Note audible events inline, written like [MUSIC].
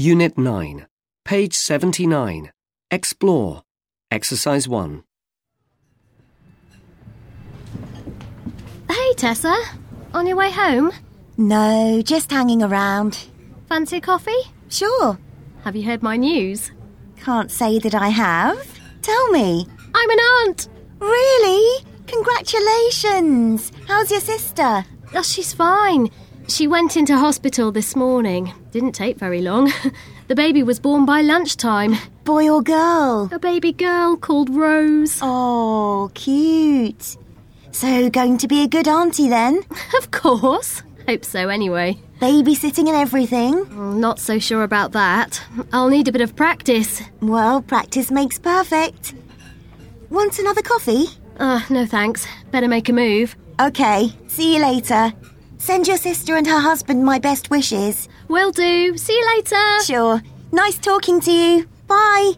Unit 9, page 79. Explore. Exercise 1. Hey, Tessa. On your way home? No, just hanging around. Fancy a coffee? Sure. Have you heard my news? Can't say that I have. Tell me. I'm an aunt! Really? Congratulations. How's your sister? Oh, she's fine. She went into hospital this morning. Didn't take very long. [LAUGHS] the baby was born by lunchtime. Boy or girl? A baby girl called Rose. Oh, cute. So, going to be a good auntie then? [LAUGHS] Of course. Hope so, anyway. Babysitting and everything? Mm, Not so sure about that. I'll need a bit of practice. Well, practice makes perfect. Want another coffee? Uh, no thanks. Better make a move. Okay, see you later. Send your sister and her husband my best wishes. Will do. See you later. Sure. Nice talking to you. Bye.